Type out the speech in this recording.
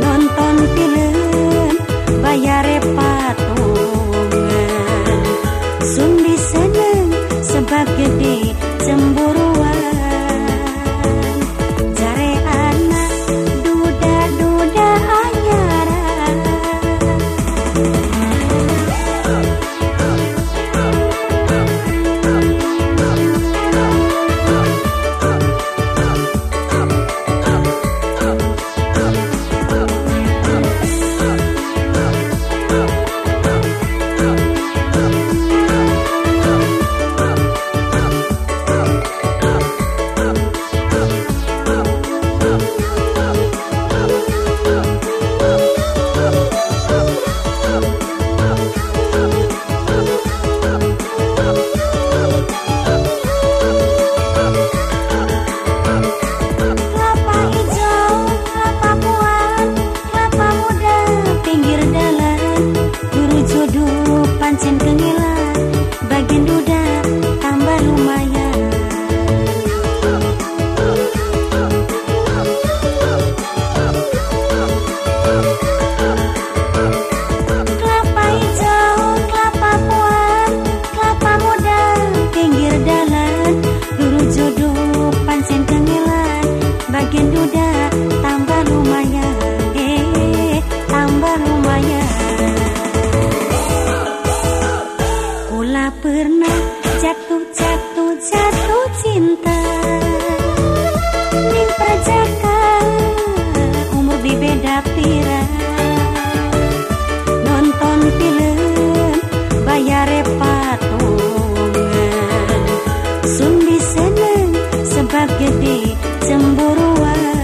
nonton film bayar patungan. Sundi seneng sebab gede cemburu. Pula pernah jatuh jatuh jatuh cinta Ning perjaka umur di beda pira Nonton film bayar patungan. Sun seneng sebab gede cemburuan.